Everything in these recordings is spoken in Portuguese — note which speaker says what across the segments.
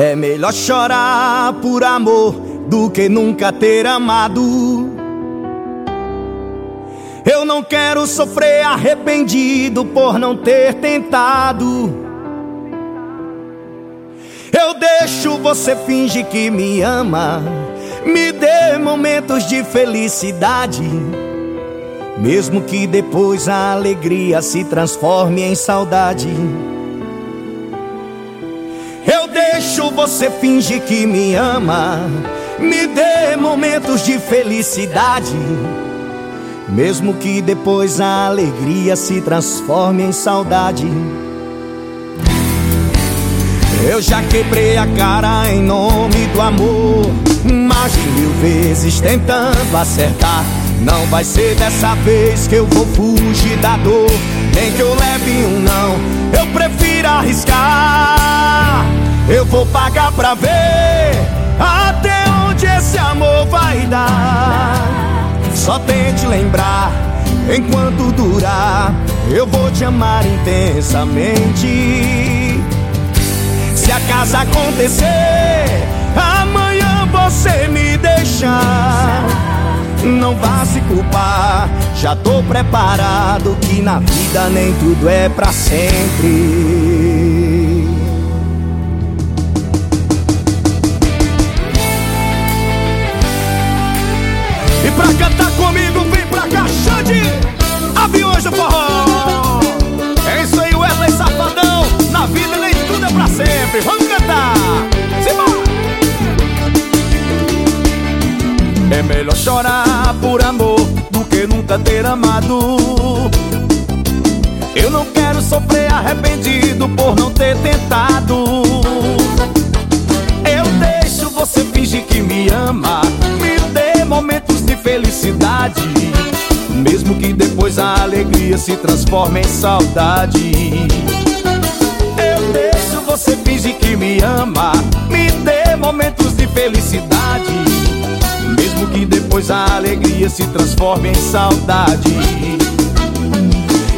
Speaker 1: É melhor chorar por amor do que nunca ter amado. Eu não quero sofrer arrependido por não ter tentado. Eu deixo você fingir que me ama, me dê momentos de felicidade. Mesmo que depois a alegria se transforme em saudade. Deixo você fingir que me ama, me dê momentos de felicidade. Mesmo que depois a alegria se transforme em saudade. Eu já quebrei a cara em nome do amor, mais de mil vezes tentando acertar. Não vai ser dessa vez que eu vou fugir da dor, nem que eu leve um não. Eu prefiro arriscar. Vou pagar pra ver até onde esse amor vai dar. Só tente lembrar, enquanto durar, eu vou te amar intensamente. Se acaso acontecer, amanhã você me deixar. Não vá se culpar, já tô preparado que na vida nem tudo é pra sempre. Aviões do forró. É isso aí, Wesley Safadão. Na vida nem tudo é pra sempre. Vamos cantar, É melhor chorar por amor Do que nunca ter amado. Eu não quero sofrer arrependido Por não ter tentado. Eu deixo você fingir que me ama. Me dê momentos felicidade. Depois a alegria se transforme em saudade. Eu deixo você fingir que me ama, me dê momentos de felicidade. Mesmo que depois a alegria se transforme em saudade.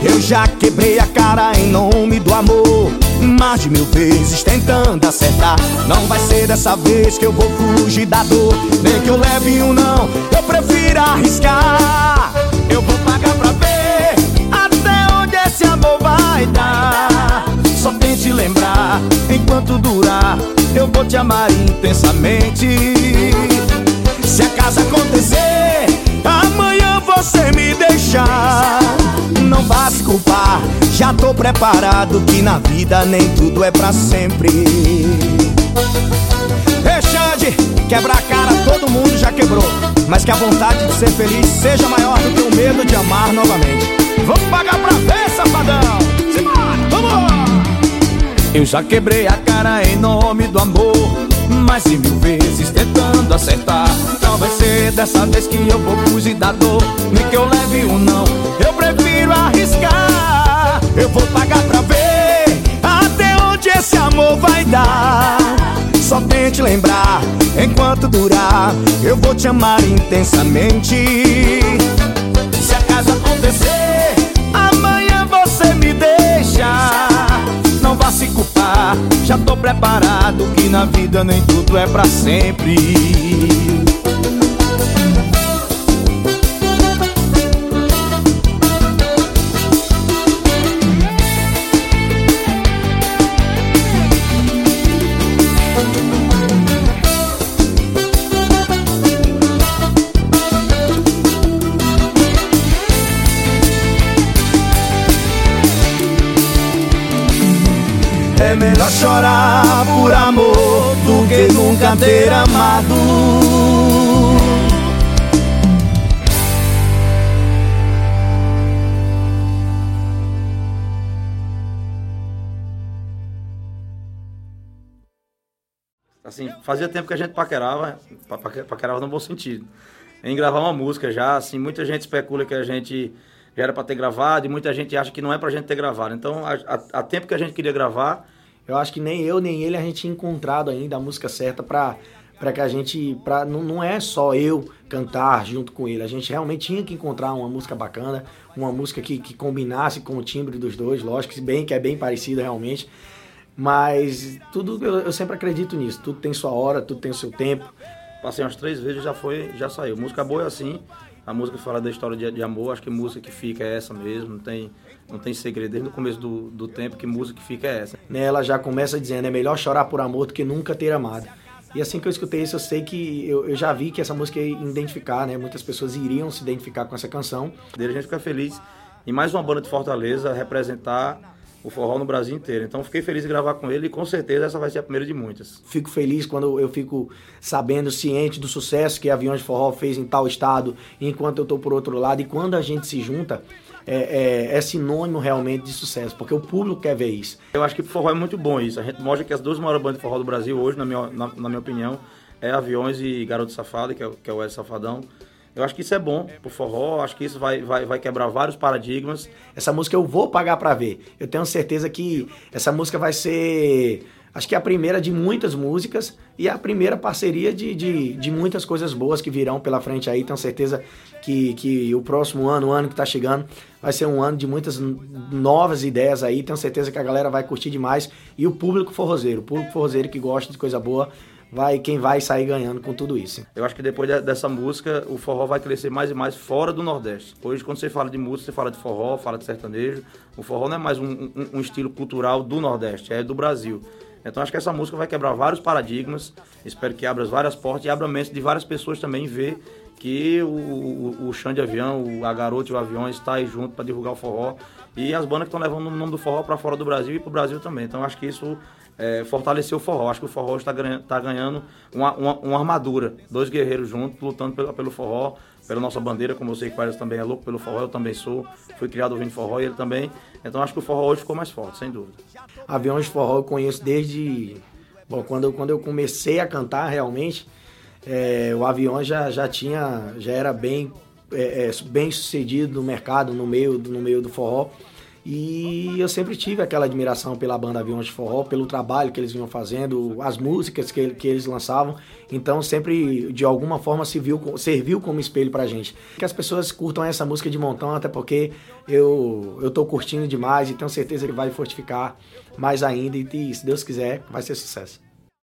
Speaker 1: Eu já quebrei a cara em nome do amor mais de mil vezes tentando acertar Não vai ser dessa vez que eu vou fugir da dor Nem que eu leve um não, eu prefiro arriscar Eu vou te amar intensamente. Se acaso acontecer, amanhã você me deixar Não vá se culpar já tô preparado que na vida nem tudo é pra sempre. Ei Xande, quebrar a cara todo mundo já quebrou. Mas que a vontade de ser feliz seja maior do que o medo Eu já quebrei a cara em nome do amor Mais de mil vezes tentando acertar Não vai ser dessa vez que eu vou fugir da dor Nem que eu leve um não Eu prefiro arriscar eu vou pagar pra ver até onde esse amor vai dar. Só tente lembrar, enquanto durar, eu vou te amar intensamente. Preparado que na vida nem tudo é pra sempre. É melhor chorar por amor do que nunca ter amado.
Speaker 2: Assim, fazia tempo que a gente paquerava, paquerava no bom sentido, em gravar uma música já, assim, muita gente especula que a gente já era para ter gravado e muita gente acha que não é para a gente ter gravado. Então, há tempo que a gente queria gravar, eu acho que nem eu nem ele a gente tinha encontrado ainda a música certa para para que a gente para não, não é só eu cantar junto com ele a gente realmente tinha que encontrar uma música bacana uma música que, que combinasse com o timbre dos dois lógico bem que é bem parecida realmente
Speaker 3: Mas tudo, eu, eu sempre acredito nisso. Tudo tem sua hora, tudo tem seu tempo.
Speaker 2: Passei umas três vezes já foi, já saiu. Música boa é assim. A música fala da história de, de, amor, acho que música que fica é essa mesmo. Não tem, não tem segredo. Desde o começo do, do tempo que música que fica é essa.
Speaker 3: Ela já começa dizendo, é melhor chorar por amor do que nunca ter amado. E assim que eu escutei isso, eu sei que eu, eu já vi que essa música ia identificar, né? Muitas pessoas iriam se identificar com essa canção.
Speaker 2: A gente fica feliz em mais uma banda de Fortaleza representar o forró no Brasil inteiro. Então fiquei feliz de gravar com ele e com certeza essa vai ser a primeira de muitas.
Speaker 3: Fico feliz quando eu fico sabendo, ciente do sucesso que Aviões de Forró fez em tal estado, enquanto eu estou por outro lado. E quando a gente se junta, é, é, é, sinônimo realmente de sucesso, porque o público quer ver isso.
Speaker 2: Eu acho que o forró é muito bom isso. A gente mostra que as duas maiores bandas de forró do Brasil hoje, na minha, na, na minha opinião, é Aviões e Garoto Safado, que é, que é o Ed Safadão. Eu acho que isso é bom pro forró, acho que isso vai, vai, vai quebrar vários paradigmas.
Speaker 3: Essa música eu vou pagar para ver. Eu tenho certeza que essa música vai ser, acho que é a primeira de muitas músicas e a primeira parceria de, de, de muitas coisas boas que virão pela frente aí. Tenho certeza que, que o próximo ano, o ano que tá chegando, vai ser um ano de muitas novas ideias aí. Tenho certeza que a galera vai curtir demais. E o público forrozeiro, o público forrozeiro que gosta de coisa boa, vai quem vai sair ganhando com tudo isso.
Speaker 2: Eu acho que depois de, dessa música, o forró vai crescer mais e mais fora do Nordeste. Hoje, quando você fala de música, você fala de forró, fala de sertanejo. O forró não é mais um, um, um estilo cultural do Nordeste, é do Brasil. Então acho que essa música vai quebrar vários paradigmas. Espero que abra várias portas e abra a mente de várias pessoas também ver que o, o, o Chão de Avião, o, a Garoto e o Avião está aí junto para divulgar o forró. E as bandas que estão levando o nome do forró para fora do Brasil e para o Brasil também. Então acho que isso é, fortalecer o forró. Acho que o forró está ganhando, tá ganhando uma, uma, uma, armadura. Dois guerreiros juntos, lutando pelo, pelo forró, pela nossa bandeira, como sei que Paris também é louco pelo forró, eu também sou. Fui criado ouvindo forró e ele também. Então acho que o forró hoje ficou mais forte, sem dúvida.
Speaker 3: Aviões forró eu conheço desde. Bom, quando eu, quando eu comecei a cantar realmente, é, o avião já, já tinha. já era bem, é, é bem sucedido no mercado, no meio, no meio do forró. E eu sempre tive aquela admiração pela banda Aviões de Forró, pelo trabalho que eles vinham fazendo, as músicas que, que eles lançavam. Então sempre, de alguma forma, serviu, serviu como espelho pra gente. Que as pessoas curtam essa música de montão, até porque eu, eu tô curtindo demais e tenho certeza que vai fortificar mais ainda. E, se Deus quiser, vai ser sucesso.